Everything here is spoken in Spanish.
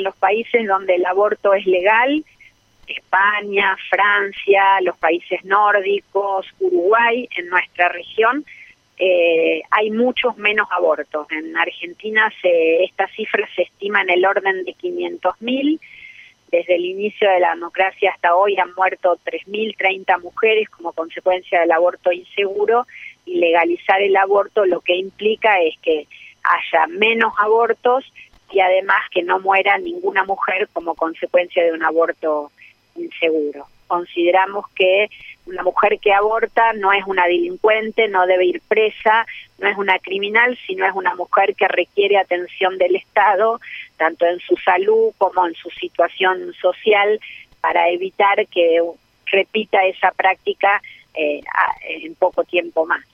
en los países donde el aborto es legal, España, Francia, los países nórdicos, Uruguay, en nuestra región, eh, hay muchos menos abortos. En Argentina se, esta cifra se estima en el orden de 500.000. Desde el inicio de la democracia hasta hoy han muerto 3.030 mujeres como consecuencia del aborto inseguro y legalizar el aborto lo que implica es que haya menos abortos y además que no muera ninguna mujer como consecuencia de un aborto inseguro. Consideramos que una mujer que aborta no es una delincuente, no debe ir presa, no es una criminal, sino es una mujer que requiere atención del Estado, tanto en su salud como en su situación social, para evitar que repita esa práctica eh, en poco tiempo más.